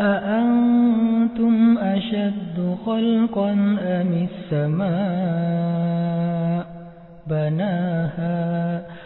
أأنتم أشد خلقا أم السماء بناها